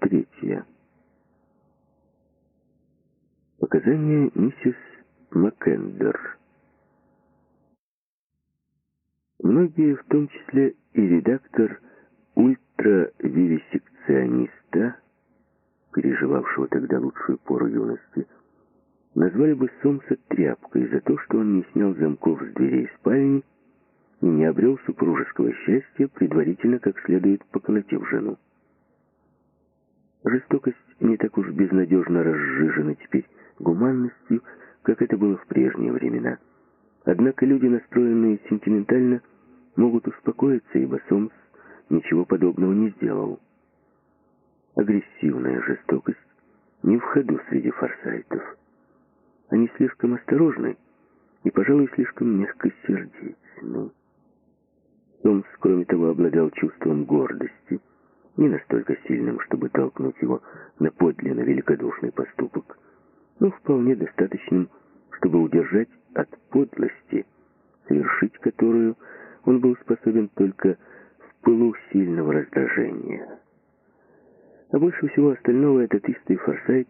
третья. Показания миссис Маккендер. Многие, в том числе и редактор ультравивисекциониста, переживавшего тогда лучшую пору юности, назвали бы Сомса тряпкой за то, что он не снял замков с дверей спальни и не обрел супружеского счастья, предварительно как следует поколотив жену. Жестокость не так уж безнадежно разжижена теперь гуманностью, как это было в прежние времена. Однако люди, настроенные сентиментально, могут успокоиться, ибо Сомс ничего подобного не сделал. Агрессивная жестокость не в ходу среди форсайтов. Они слишком осторожны и, пожалуй, слишком мягкосердечны. Сомс, кроме того, обладал чувством гордости, не настолько сильным, чтобы толкнуть его на подлинно великодушный поступок, но вполне достаточным, чтобы удержать от подлости, совершить которую он был способен только в пылу сильного раздражения. А больше всего остального этот истый Форсайт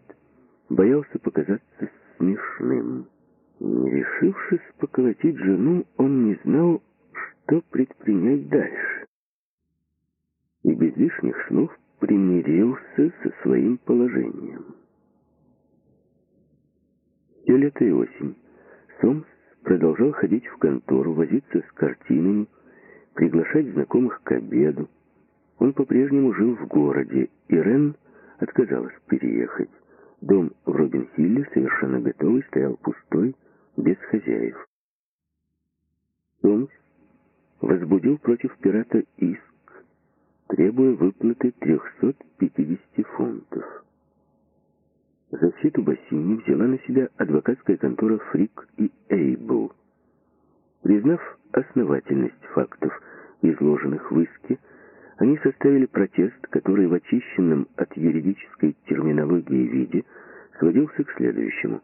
боялся показаться смешным. Не решившись поколотить жену, он не знал, что предпринять дальше. И без лишних слов примирился со своим положением. Все лето и осень Сомс продолжал ходить в контору, возиться с картинами, приглашать знакомых к обеду. Он по-прежнему жил в городе, и Рен отказалась переехать. Дом в Робин-Хилле, совершенно готовый, стоял пустой, без хозяев. Сомс возбудил против пирата иск, требуя выплаты 350 фунтов. Защиту Бассини взяла на себя адвокатская контора «Фрик и Эйбл». Признав основательность фактов, изложенных в иске, они составили протест, который в очищенном от юридической терминологии виде сводился к следующему.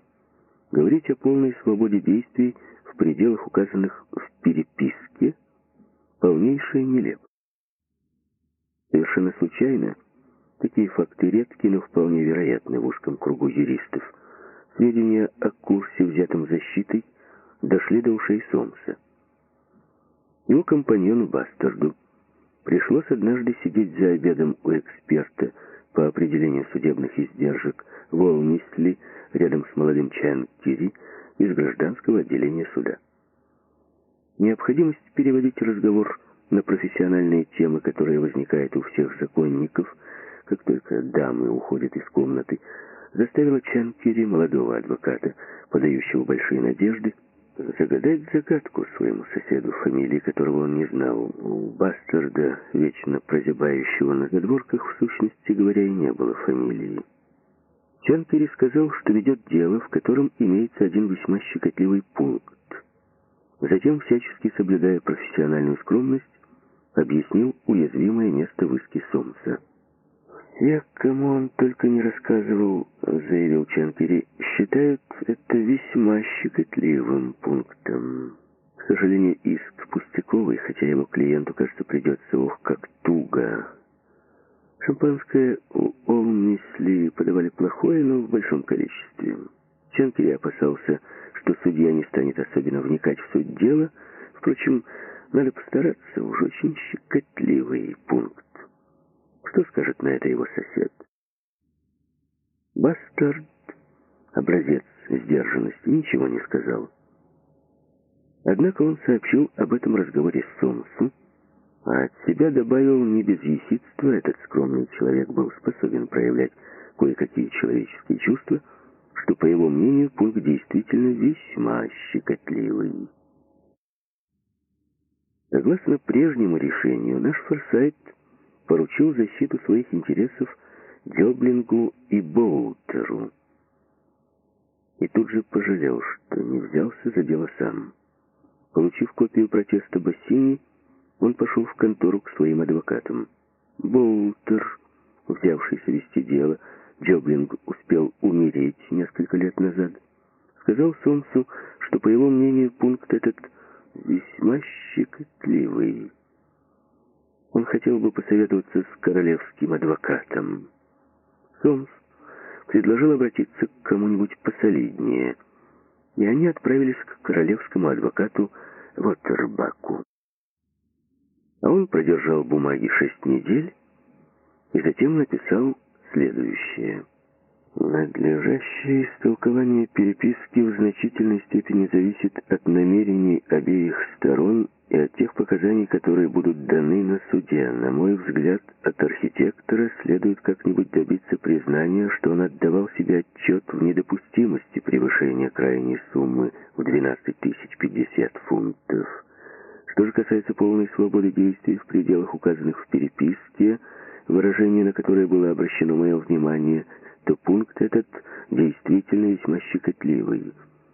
Говорить о полной свободе действий в пределах, указанных в переписке, полнейшая нелепость. Совершенно случайно Такие факты редки, но вполне вероятны в узком кругу юристов. Сведения о курсе, взятом защитой, дошли до ушей Сомса. Его компаньону Бастерду пришлось однажды сидеть за обедом у эксперта по определению судебных издержек в Олмисли рядом с молодым Чан Кири из гражданского отделения суда. Необходимость переводить разговор на профессиональные темы, которые возникают у всех законников – как только дамы уходят из комнаты, заставила Чанкири, молодого адвоката, подающего большие надежды, загадать загадку своему соседу, фамилии которого он не знал. У Бастерда, вечно прозябающего на задворках, в сущности говоря, и не было фамилии. Чанкири сказал, что ведет дело, в котором имеется один весьма щекотливый пункт. Затем, всячески соблюдая профессиональную скромность, объяснил уязвимое место в иске Сомса. «Все, кому он только не рассказывал, — заявил Чанкери, — считают это весьма щекотливым пунктом. К сожалению, иск пустяковый, хотя его клиенту, кажется, придется, ох, как туго. Шампанское у Олмисли подавали плохое, но в большом количестве. Чанкери опасался, что судья не станет особенно вникать в суть дела. Впрочем, надо постараться, уж очень щекотливый пункт. Что скажет на это его сосед? Бастард, образец сдержанности, ничего не сказал. Однако он сообщил об этом разговоре с Сомсом, а от себя добавил не без ехидства, этот скромный человек был способен проявлять кое-какие человеческие чувства, что, по его мнению, пункт действительно весьма щекотливый. Согласно прежнему решению, наш Форсайт поручил защиту своих интересов Дёблингу и Боутеру. И тут же пожалел, что не взялся за дело сам. Получив копию протеста Бассини, он пошел в контору к своим адвокатам. Боутер, взявшийся вести дело, Джоблинг успел умереть несколько лет назад, сказал Сомсу, что, по его мнению, пункт этот весьма щекотливый. Он хотел бы посоветоваться с королевским адвокатом. Сомс предложил обратиться к кому-нибудь посолиднее, и они отправились к королевскому адвокату Воттербаку. А он продержал бумаги шесть недель и затем написал следующее. Надлежащее истолкование переписки в значительной степени зависит от намерений обеих сторон и от тех показаний, которые будут даны на суде. На мой взгляд, от архитектора следует как-нибудь добиться признания, что он отдавал себе отчет в недопустимости превышения крайней суммы в 12 тысяч 50 фунтов. Что же касается полной свободы действий в пределах указанных в переписке, выражение на которое было обращено мое внимание, то пункт этот действительно весьма щекотливый.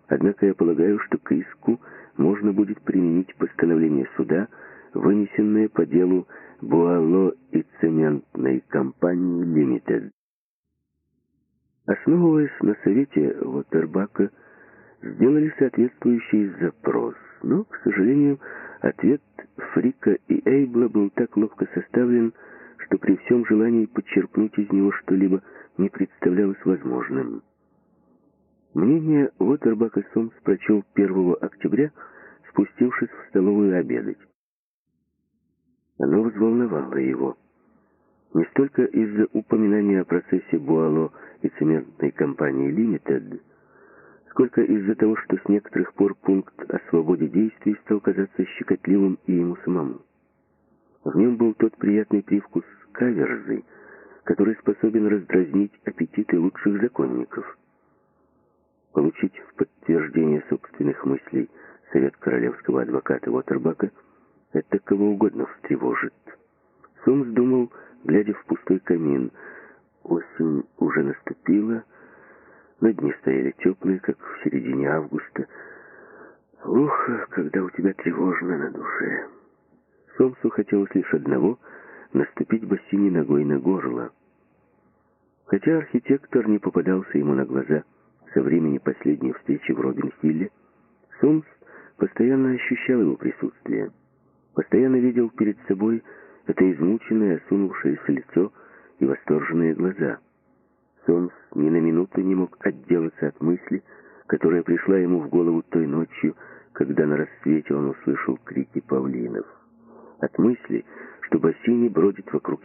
Однако я полагаю, что к иску можно будет применить постановление суда, вынесенное по делу Буало и цементной компании «Лимитед». Основываясь на совете Ватербака, сделали соответствующий запрос, но, к сожалению, ответ Фрика и Эйбла был так ловко составлен, что при всем желании подчеркнуть из него что-либо не представлялось возможным. Мнение Уотербака Сомс прочел 1 октября, спустившись в столовую обедать. Оно взволновало его. Не столько из-за упоминания о процессе Буало и цементной компании «Лимитед», сколько из-за того, что с некоторых пор пункт о свободе действий стал казаться щекотливым и ему самому. В нем был тот приятный привкус каверзы, который способен раздразнить аппетиты лучших законников. Получить в подтверждение собственных мыслей совет королевского адвоката Уотербака это кого угодно встревожит. Сомс думал, глядя в пустой камин, осень уже наступила, на дни стояли теплые, как в середине августа. Ух, когда у тебя тревожно на душе. Сомсу хотелось лишь одного — наступить Бассини ногой на горло. Хотя архитектор не попадался ему на глаза со времени последней встречи в Робин-Хилле, Сомс постоянно ощущал его присутствие, постоянно видел перед собой это измученное, осунувшееся лицо и восторженные глаза. Сомс ни на минуту не мог отделаться от мысли, которая пришла ему в голову той ночью, когда на рассвете он услышал крики павлинов. От мысли, что Бассини бродит вокруг.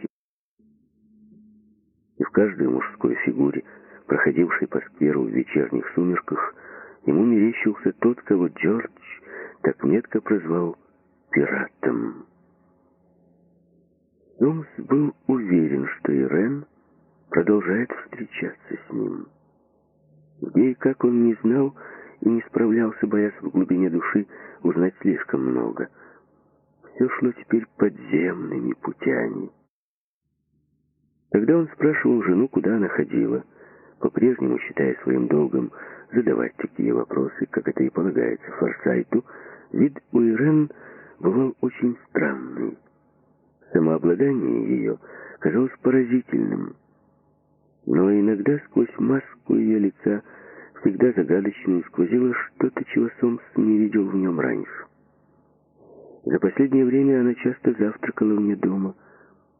И в каждой мужской фигуре, проходившей по скверу в вечерних сумерках, ему мерещился тот, кого Джордж так метко прозвал пиратом. Томс был уверен, что Ирен продолжает встречаться с ним. Где и как он не знал и не справлялся, боясь в глубине души узнать слишком много — все шло теперь подземными путями. Когда он спрашивал жену, куда она ходила, по-прежнему считая своим долгом задавать такие вопросы, как это и полагается Форсайту, вид у Ирен бывал очень странный. Самообладание ее казалось поразительным, но иногда сквозь маску ее лица, всегда загадочную, сквозило что-то, чего Сомс не видел в нем раньше. За последнее время она часто завтракала вне дома.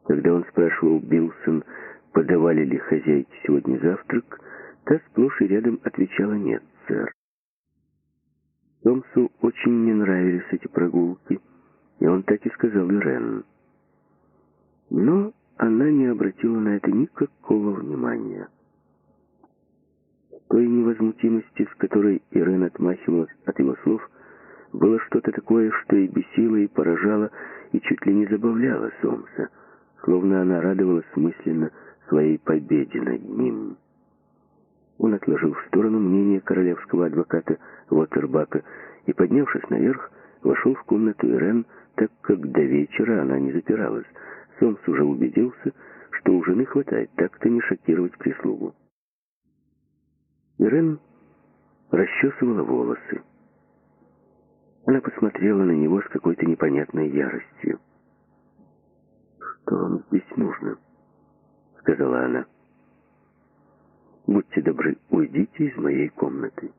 Когда он спрашивал Билсон, подавали ли хозяйке сегодня завтрак, та сплошь и рядом отвечала «нет, сэр». Томсу очень не нравились эти прогулки, и он так и сказал Ирен. Но она не обратила на это никакого внимания. Той невозмутимости, с которой Ирен отмахивалась от его слов, было что-то такое, что и бесило, и поражало, и чуть ли не забавляло Сомса, словно она радовалась мысленно своей победе над ним. Он отложил в сторону мнение королевского адвоката Уотербака и, поднявшись наверх, вошел в комнату Ирен, так как до вечера она не запиралась. Сомс уже убедился, что у жены хватает так-то не шокировать прислугу. Ирен расчесывала волосы. Она посмотрела на него с какой-то непонятной яростью. «Что вам здесь нужно?» — сказала она. «Будьте добры, уйдите из моей комнаты».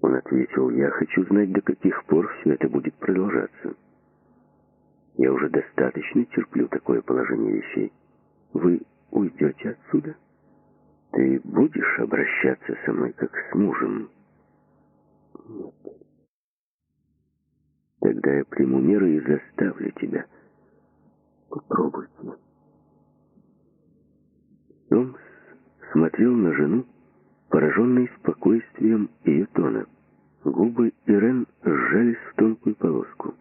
Он ответил, «Я хочу знать, до каких пор все это будет продолжаться. Я уже достаточно терплю такое положение вещей. Вы уйдете отсюда? Ты будешь обращаться со мной как с мужем? Нет. Тогда я приму меры и заставлю тебя. Попробуйте. Томс смотрел на жену, пораженный спокойствием ее тона. Губы Ирен сжались в тонкую полоску.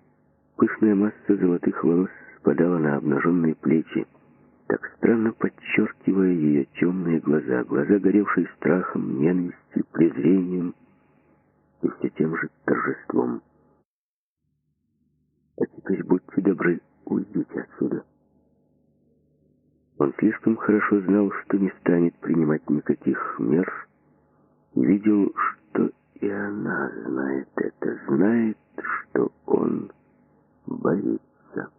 Пышная масса золотых волос спадала на обнаженные плечи, так странно подчеркивая ее темные глаза, глаза, горевшие страхом, ненавистью, презрением и все тем же торжеством. А теперь будьте добры, уйдите отсюда. Он слишком хорошо знал, что не станет принимать никаких мер, видел, что и она знает это, знает, что он боится.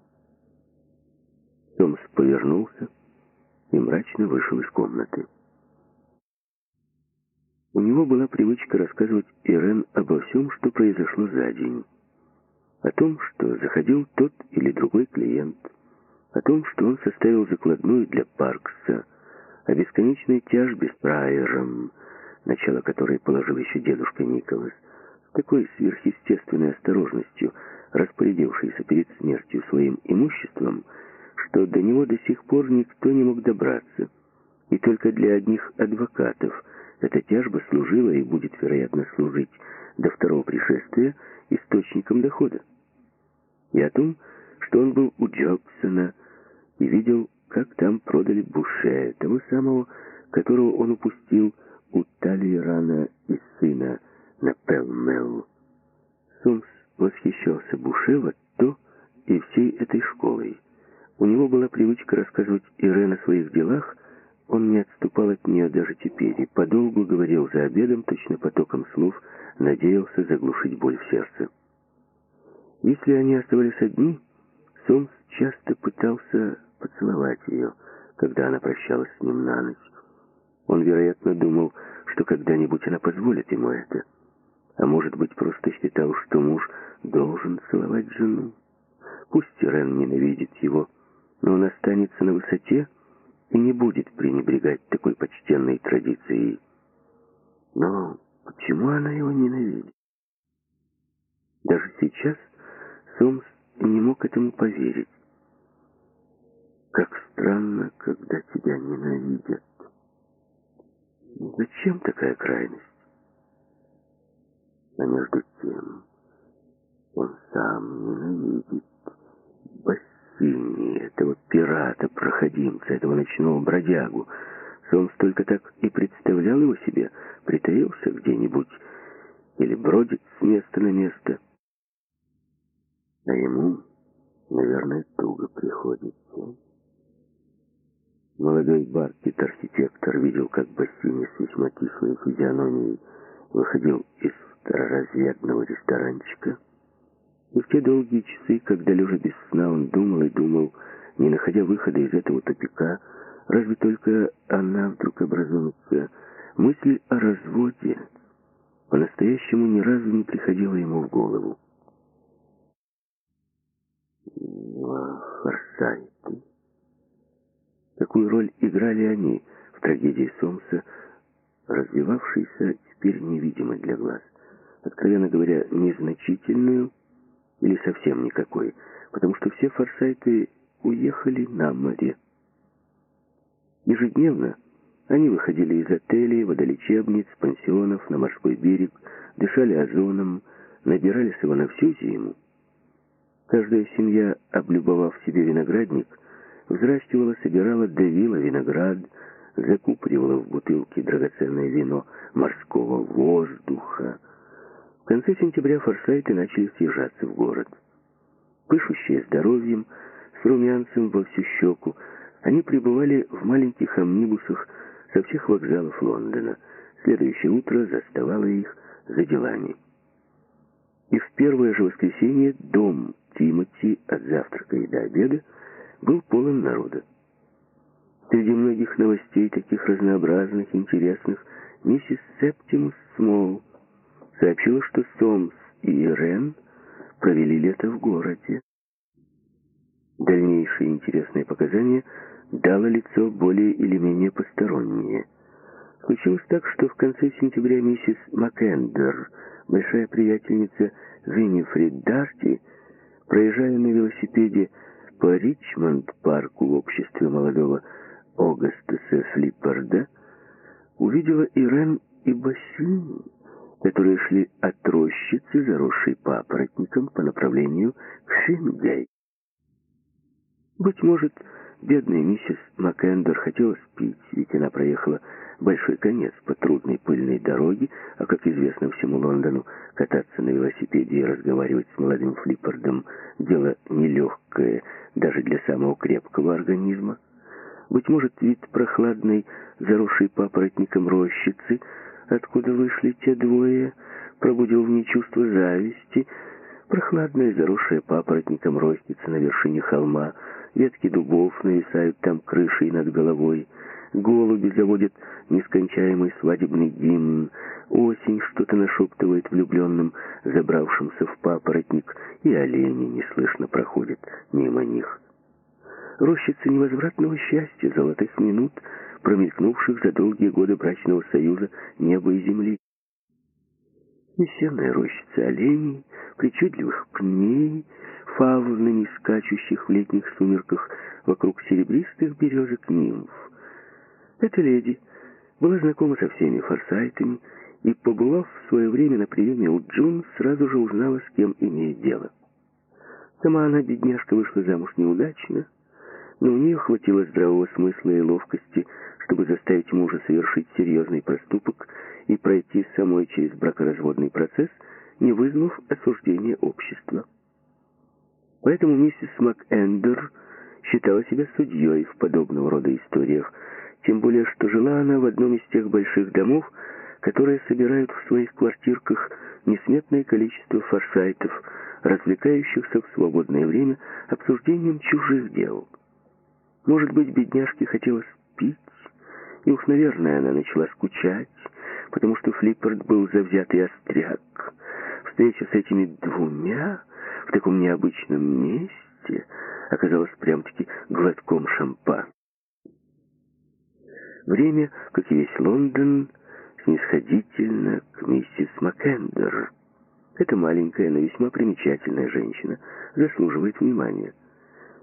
Томс повернулся и мрачно вышел из комнаты. У него была привычка рассказывать Ирен обо всем, что произошло за день. О том, что заходил тот или другой клиент, о том, что он составил закладную для Паркса, о бесконечной тяжбе с Прайером, начало которой положил еще дедушка Николас, с такой сверхъестественной осторожностью, распорядившийся перед смертью своим имуществом, что до него до сих пор никто не мог добраться. И только для одних адвокатов эта тяжба служила и будет, вероятно, служить до второго пришествия источником дохода. И о том, что он был у Джобсона и видел, как там продали Буше, того самого, которого он упустил у Талирана и сына на Пелмел. Сомс восхищался Буше вот то и всей этой школой. У него была привычка рассказывать Ирен о своих делах, он не отступал от нее даже теперь и подолгу говорил за обедом, точно потоком слов, надеялся заглушить боль в сердце. Если они оставались одни, Сомс часто пытался поцеловать ее, когда она прощалась с ним на ночь. Он, вероятно, думал, что когда-нибудь она позволит ему это. А может быть, просто считал, что муж должен целовать жену. Пусть Ирен ненавидит его, но он останется на высоте и не будет пренебрегать такой почтенной традицией. Но почему она его ненавидит? Даже сейчас Сомс не мог этому поверить. Как странно, когда тебя ненавидят. Зачем такая крайность? А между тем, он сам ненавидит Бассини, этого пирата-проходимца, этого ночного бродягу. Сомс только так и представлял его себе, притаился где-нибудь или бродит с места на место. А ему, наверное, туго приходится. Молодой Баркет-архитектор видел, как Бассини с весьма кислой физиономией выходил из второразрядного ресторанчика. И в те долгие часы, когда, лежа без сна, он думал и думал, не находя выхода из этого тупика, разве только она вдруг образуется, мысль о разводе по-настоящему ни разу не приходила ему в голову. Форсайты... Какую роль играли они в трагедии Сомса, развивавшейся теперь невидимо для глаз? Откровенно говоря, незначительную или совсем никакой, потому что все форсайты уехали на море. Ежедневно они выходили из отелей, водолечебниц, пансионов на морской берег, дышали озоном, набирались его на всю зиму. Каждая семья, облюбовав себе виноградник, взращивала, собирала, давила виноград, закупоривала в бутылки драгоценное вино морского воздуха. В конце сентября форсайты начали съезжаться в город. Пышущие здоровьем, с румянцем во всю щеку, они пребывали в маленьких амнибусах со всех вокзалов Лондона. Следующее утро заставало их за делами. И в первое же воскресенье дом Тимоти от завтрака и до обеда был полон народа. Среди многих новостей, таких разнообразных, интересных, миссис Септимус Смол сообщила, что Сомс и Ирен провели лето в городе. Дальнейшие интересные показания ждало лицо более или менее постороннее. Случилось так, что в конце сентября миссис Макэндер, большая приятельница Виннифрид Дарти, проезжая на велосипеде по Ричмонд-парку в обществе молодого Огастаса Флиппарда, увидела Ирен и Бассини, которые шли от рощицы, заросшей папоротником, по направлению к Шингей. Быть может, бедная миссис Макэндер хотела спить, ведь она проехала большой конец по трудной пыльной дороге, а, как известно всему Лондону, кататься на велосипеде и разговаривать с молодым Флиппардом – дело нелегкое даже для самого крепкого организма. Быть может, вид прохладной, заросшей папоротником рощицы, откуда вышли те двое, пробудил в ней чувство зависти. Прохладная, заросшая папоротником рощица на вершине холма, ветки дубов нависают там крышей над головой, голуби заводят нескончаемый свадебный гимн, осень что-то нашептывает влюбленным, забравшимся в папоротник, и олени неслышно проходят мимо них. Рощица невозвратного счастья, золотых минут, промелькнувших за долгие годы брачного союза неба и земли. Весенная рощица оленей, причудливых пней, фавнами скачущих в летних сумерках вокруг серебристых березок нимф. Эта леди была знакома со всеми форсайтами и, побывав в свое время на приеме у Джун, сразу же узнала, с кем имеет дело. Сама она, бедняжка, вышла замуж неудачно, но у нее хватило здравого смысла и ловкости, чтобы заставить мужа совершить серьезный проступок самой через бракоразводный процесс, не вызвав осуждения общества. Поэтому миссис МакЭндер считала себя судьей в подобного рода историях, тем более, что жила она в одном из тех больших домов, которые собирают в своих квартирках несметное количество форсайтов, развлекающихся в свободное время обсуждением чужих дел. Может быть, бедняжке хотелось пить, и уж, наверное, она начала скучать, потому что Флиппард был завзятый остряк. Встреча с этими двумя в таком необычном месте оказалась прям-таки глотком шампан. Время, как и весь Лондон, снисходительно к миссис Маккендер. Эта маленькая, но весьма примечательная женщина заслуживает внимания.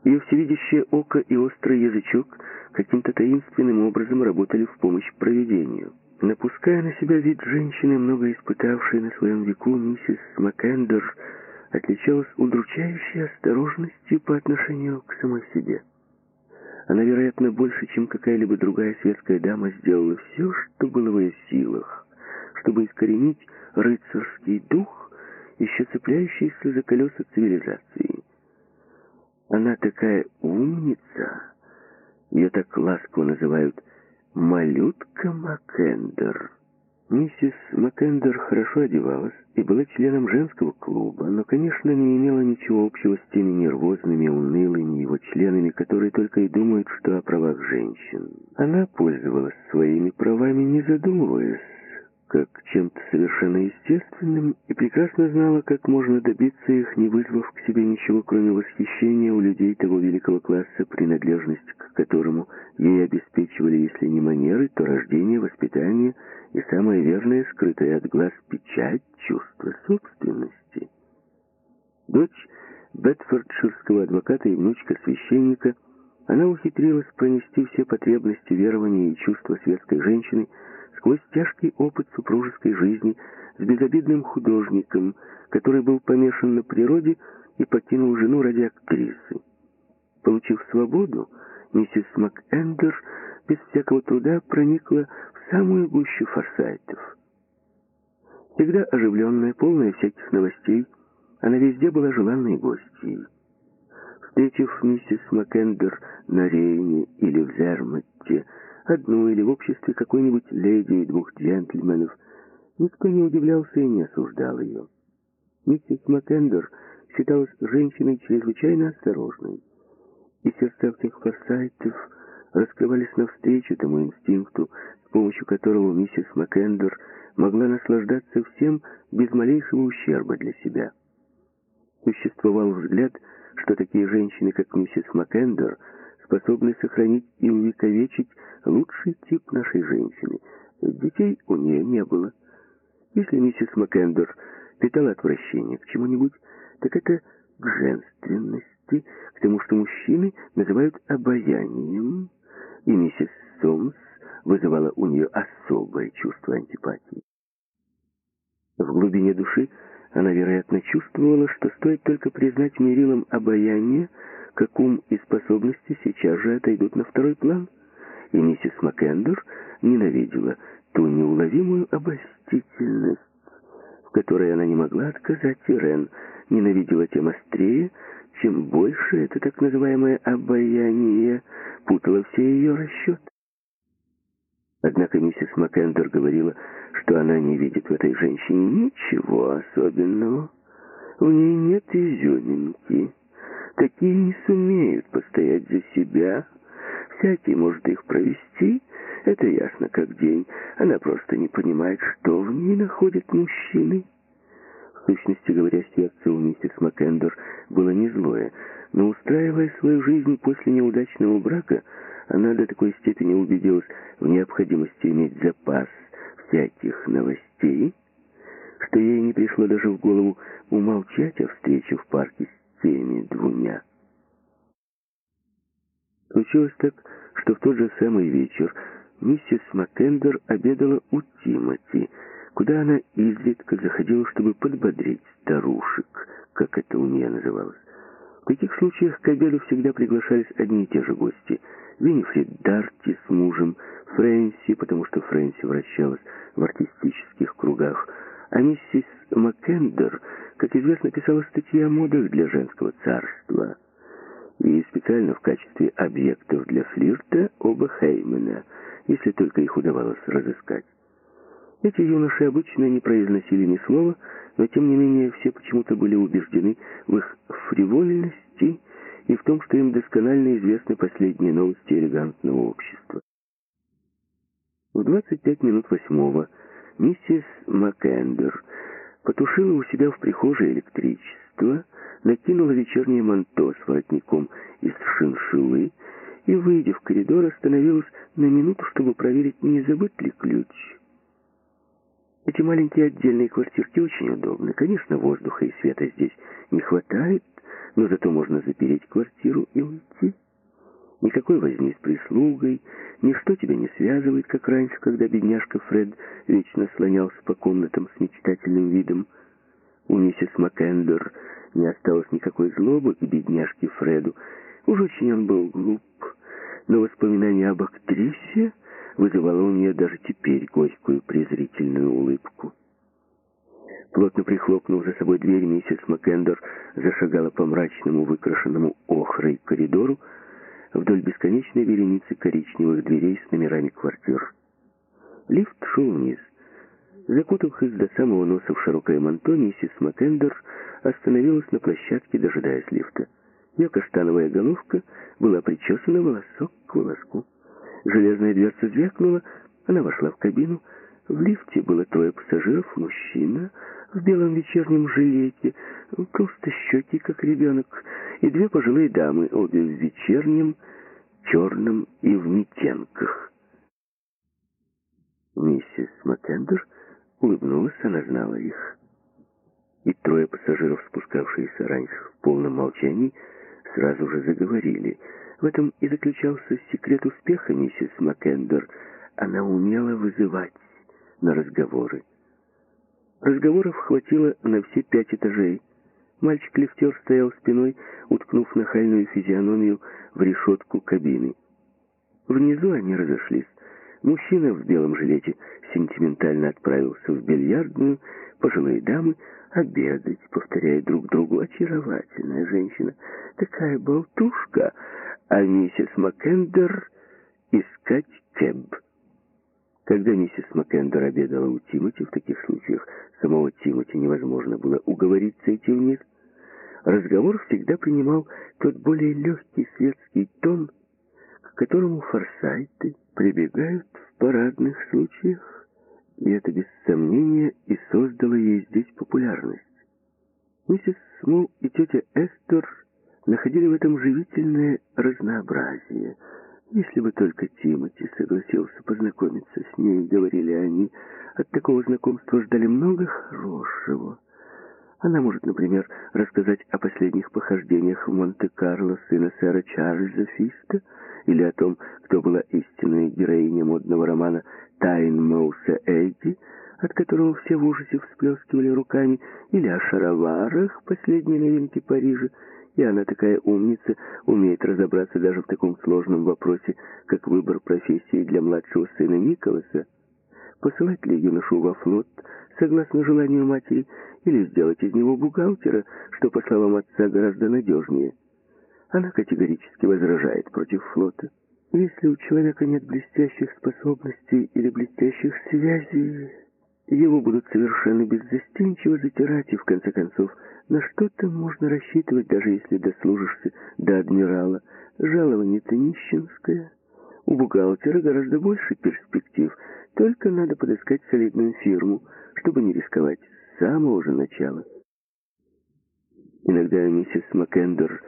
Ее всевидящее око и острый язычок каким-то таинственным образом работали в помощь проведению. Напуская на себя вид женщины, много испытавшей на своем веку, миссис Маккендер отличалась удручающей осторожностью по отношению к самой себе. Она, вероятно, больше, чем какая-либо другая светская дама, сделала все, что было в ее силах, чтобы искоренить рыцарский дух, еще цепляющийся за колеса цивилизации. Она такая умница. Ее так ласково называют «малютка Маккендер». Миссис Маккендер хорошо одевалась и была членом женского клуба, но, конечно, не имела ничего общего с теми нервозными, унылыми его членами, которые только и думают, что о правах женщин. Она пользовалась своими правами, не задумываясь, как чем-то совершенно естественным и прекрасно знала, как можно добиться их, не вызвав к себе ничего, кроме восхищения у людей того великого класса, принадлежность к которому ей обеспечивали, если не манеры, то рождение, воспитание и самое верное, скрытое от глаз печать, чувство собственности. Дочь Бетфордширского адвоката и внучка священника, она ухитрилась пронести все потребности верования и чувства светской женщины, сквозь тяжкий опыт супружеской жизни с безобидным художником, который был помешан на природе и покинул жену ради актрисы. Получив свободу, миссис МакЭндер без всякого труда проникла в самую гущу форсайтов. Всегда оживленная, полная всяких новостей, она везде была желанной гостьей. Встретив миссис МакЭндер на Рейне или в Зерматте, одну или в обществе какой-нибудь леди и двух джентльменов, никто не удивлялся и не осуждал ее. Миссис Маккендер считалась женщиной чрезвычайно осторожной, и сердца всех форсайтов раскрывались навстречу тому инстинкту, с помощью которого миссис Маккендер могла наслаждаться всем без малейшего ущерба для себя. Существовал взгляд, что такие женщины, как миссис Маккендер, способный сохранить и увековечить лучший тип нашей женщины. Детей у нее не было. Если миссис Маккендер питала отвращение к чему-нибудь, так это к женственности, к тому, что мужчины называют обаянием, и миссис Сомс вызывала у нее особое чувство антипатии. В глубине души она, вероятно, чувствовала, что стоит только признать мерилом обаяние, как ум и способности сейчас же отойдут на второй план. И миссис Маккендер ненавидела ту неуловимую обольстительность, в которой она не могла отказать Ирен, ненавидела тем острее, чем больше это так называемое обаяние путало все ее расчеты. Однако миссис Маккендер говорила, что она не видит в этой женщине ничего особенного. В ней нет изюминки. Такие не сумеют постоять за себя. Всякий может их провести. Это ясно как день. Она просто не понимает, что в ней находят мужчины. В сущности говоря, сердце у миссис Маккендер было не злое, но устраивая свою жизнь после неудачного брака, она до такой степени убедилась в необходимости иметь запас всяких новостей, что ей не пришло даже в голову умолчать о встрече в парке с теми двумя. Случилось так, что в тот же самый вечер миссис Маккендер обедала у Тимоти, куда она изредка заходила, чтобы подбодрить старушек, как это у нее называлось. В таких случаях к обеду всегда приглашались одни и те же гости — Винифрид Дарти с мужем, Фрэнси, потому что Фрэнси вращалась в артистических кругах, а миссис Маккендер, как известно, писала статьи о модах для женского царства. И специально в качестве объектов для флирта оба Хеймена, если только их удавалось разыскать. Эти юноши обычно не произносили ни слова, но тем не менее все почему-то были убеждены в их фривольности и в том, что им досконально известны последние новости элегантного общества. В 25 минут восьмого миссис Маккендер потушила у себя в прихожей электричество, накинула вечернее манто с воротником из шиншиллы и, выйдя в коридор, остановилась на минуту, чтобы проверить, не забыт ли ключ. Эти маленькие отдельные квартирки очень удобны. Конечно, воздуха и света здесь не хватает, но зато можно запереть квартиру и уйти. Никакой возни с прислугой, ничто тебя не связывает, как раньше, когда бедняжка Фред вечно слонялся по комнатам с мечтательным видом. У миссис Маккендер не осталось никакой злобы к бедняжке Фреду. Уж очень он был глуп, но воспоминание об актрисе вызывало у нее даже теперь горькую презрительную улыбку. Плотно прихлопнув за собой дверь, миссис Маккендер зашагала по мрачному, выкрашенному охрой коридору вдоль бесконечной вереницы коричневых дверей с номерами квартир. Лифт шел вниз. Закутавшись до самого носа в широкое манто, миссис Маккендер остановилась на площадке, дожидаясь лифта. Ее каштановая головка была причесана волосок к волоску. Железная дверца звякнула, она вошла в кабину. В лифте было трое пассажиров, мужчина, в белом вечернем жилете, толстощекий, как ребенок, и две пожилые дамы, обе в вечернем, черном и в метенках. Миссис Маккендер улыбнулась, она знала их. И трое пассажиров, спускавшиеся раньше в полном молчании, сразу же заговорили. В этом и заключался секрет успеха миссис Маккендер. Она умела вызывать на разговоры. Разговоров хватило на все пять этажей. Мальчик-лифтер стоял спиной, уткнув нахальную физиономию в решетку кабины. Внизу они разошлись. Мужчина в белом жилете сентиментально отправился в бильярдную, пожилые дамы обедать, повторяя друг другу очаровательная женщина, такая болтушка, а миссис Маккендер искать кэб. Когда миссис Маккендер обедала у Тимоти, в таких случаях самого Тимоти невозможно было уговорить сойти вниз, разговор всегда принимал тот более легкий светский тон, к которому форсайты прибегают в парадных случаях, и это без сомнения и создало ей здесь популярность. Миссис Смол и тетя Эстер находили в этом живительное разнообразие. Если бы только Тимоти согласился познакомиться с ней, говорили они, от такого знакомства ждали много хорошего. Она может, например, рассказать о последних похождениях в Монте-Карло сына сэра Чарльза Фиста или о том, кто была истинной героиней модного романа «Тайн Моуса Эйди», от которого все в ужасе всплескивали руками, или о шароварах последней новинки Парижа, и она такая умница, умеет разобраться даже в таком сложном вопросе, как выбор профессии для младшего сына Николаса. Посылать ли юношу во флот, согласно желанию матери, или сделать из него бухгалтера, что, по словам отца, гораздо надежнее. Она категорически возражает против флота. Если у человека нет блестящих способностей или блестящих связей, его будут совершенно беззастенчиво затирать, и в конце концов на что-то можно рассчитывать, даже если дослужишься до адмирала. Жалование-то нищенское. У бухгалтера гораздо больше перспектив, только надо подыскать солидную фирму, чтобы не рисковать с самого же начала. Иногда миссис Маккендер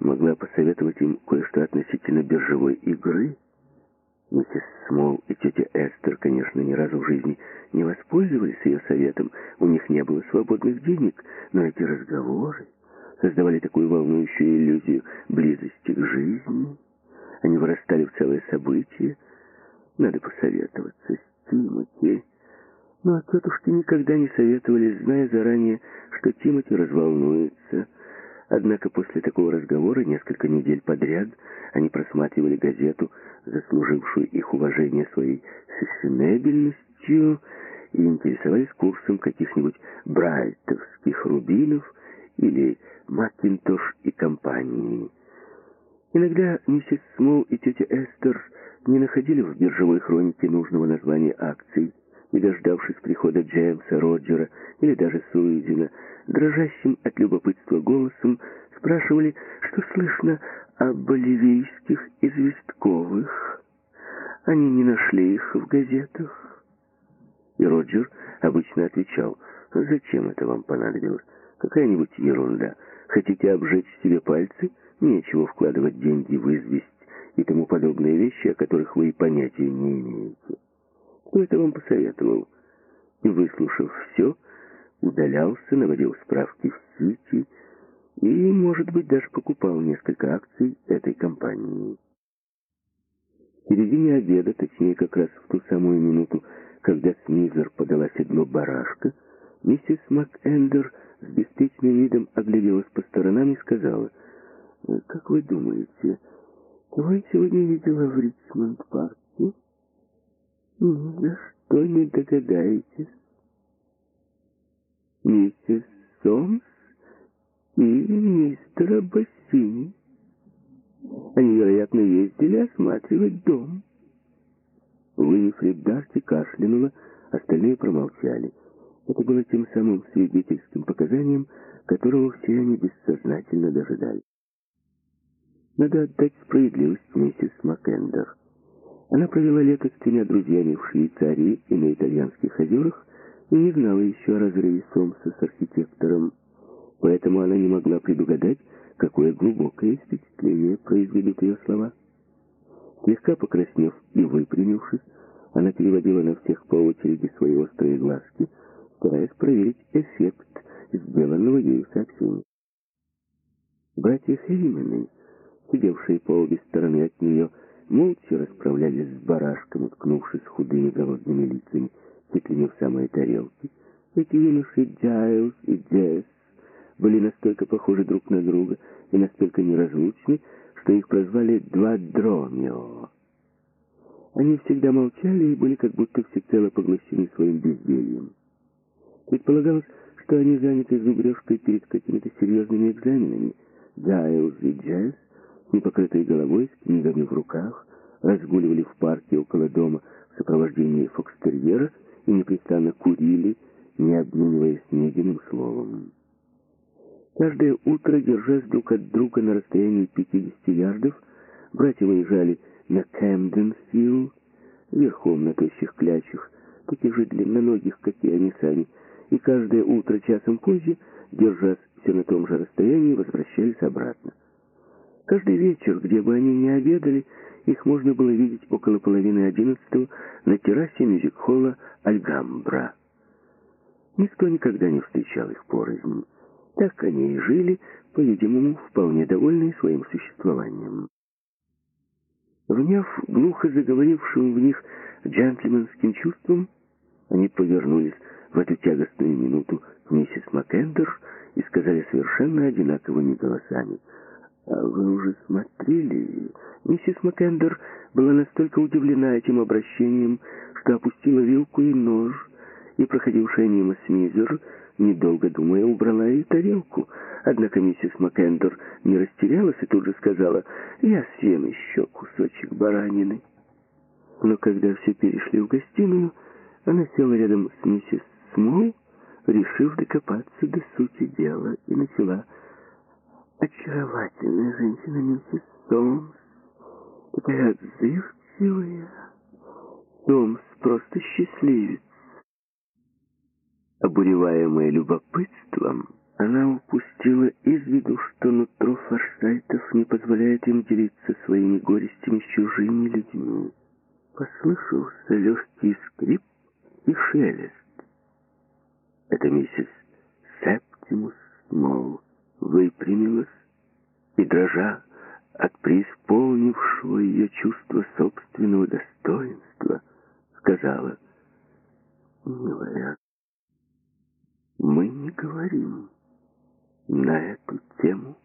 могла посоветовать им кое-что относительно биржевой игры, Миссис Смол и тетя Эстер, конечно, ни разу в жизни не воспользовались ее советом. У них не было свободных денег, но эти разговоры создавали такую волнующую иллюзию близости к жизни. Они вырастали в целое событие. Надо посоветоваться с Тимоти. Но тетушки никогда не советовались, зная заранее, что Тимоти разволнуется. Однако после такого разговора несколько недель подряд они просматривали газету заслужившую их уважение своей фешенебельностью, и интересовались курсом каких-нибудь брайтовских рубинов или Макинтош и компании. Иногда миссис Смол и тетя Эстер не находили в биржевой хронике нужного названия акций, и, дождавшись прихода Джеймса, Роджера или даже Суизина, дрожащим от любопытства голосом спрашивали, что слышно о боливийских известковых. Они не нашли их в газетах. И Роджер обычно отвечал, «Зачем это вам понадобилось? Какая-нибудь ерунда. Хотите обжечь себе пальцы? Нечего вкладывать деньги в известь и тому подобные вещи, о которых вы и понятия не имеете. Это вам посоветовал?» И, выслушав все, удалялся, наводил справки в Сити, и, может быть, даже покупал несколько акций этой компании. В середине обеда, точнее как раз в ту самую минуту, когда Смизер подала седло барашка, миссис МакЭндер с беспечным видом огляделась по сторонам и сказала, «Как вы думаете, кого я сегодня видела в Ричмонд-парке?» «Ни за что не догадаетесь». «Миссис Сомс?» и мистера Бассини. Они, вероятно, ездили осматривать дом. Уинифрид Дарти кашлянула, остальные промолчали. Это было тем самым свидетельским показанием, которого все они бессознательно дожидались. Надо отдать справедливость миссис Маккендер. Она провела лето с тремя друзьями в Швейцарии и на итальянских озерах и не знала еще о разрыве Сомса с архитектором поэтому она не могла предугадать, какое глубокое впечатление произведут ее слова. Слегка покраснев и выпрямившись, она переводила на всех по очереди свои острые глазки, стараясь проверить эффект сделанного ею сообщения. Братья Хеймены, сидевшие по обе стороны от нее, молча расправлялись с барашком, уткнувшись худыми голодными лицами, чуть ли не в самой тарелке. Эти юноши Джайлз и Джесс были настолько похожи друг на друга и настолько неразлучны, что их прозвали «два Дромео». Они всегда молчали и были как будто всецело поглощены своим бездельем. Предполагалось, что они заняты зубрежкой перед какими-то серьезными экзаменами. Джайлз и Джесс, непокрытые головой, с книгами в руках, разгуливали в парке около дома в сопровождении фокстерьера и непрестанно курили, не обмениваясь ни словом. Каждое утро, держась друг от друга на расстоянии 50 ярдов, братья выезжали на Кэмден-Хилл, верхом на тощих клячах, таких же длинноногих, как и они сами, и каждое утро часом позже, держась все на том же расстоянии, возвращались обратно. Каждый вечер, где бы они ни обедали, их можно было видеть около половины одиннадцатого на террасе мюзик-холла «Альгамбра». Никто никогда не встречал их порознь. Так они и жили, по-видимому, вполне довольные своим существованием. Вняв глухо заговорившим в них джентльменским чувством, они повернулись в эту тягостную минуту к миссис Маккендер и сказали совершенно одинаковыми голосами. «А вы уже смотрели?» Миссис Маккендер была настолько удивлена этим обращением, что опустила вилку и нож, и проходившая мимо Смизер, недолго думая, убрала и тарелку. Однако миссис Маккендер не растерялась и тут же сказала, «Я съем еще кусочек баранины». Но когда все перешли в гостиную, она села рядом с миссис Смол, решив докопаться до сути дела, и начала «Очаровательная женщина, миссис Сомс, такая отзывчивая. Сомс просто счастливец». Обуреваемая любопытством, она упустила из виду, что нутро форсайтов не позволяет им делиться своими горестями с чужими людьми. Послышался легкий скрип и шелест. Это миссис Септимус Смол выпрямилась и, дрожа от преисполнившего ее чувства собственного достоинства, сказала, «Милая, мы не говорим на эту тему».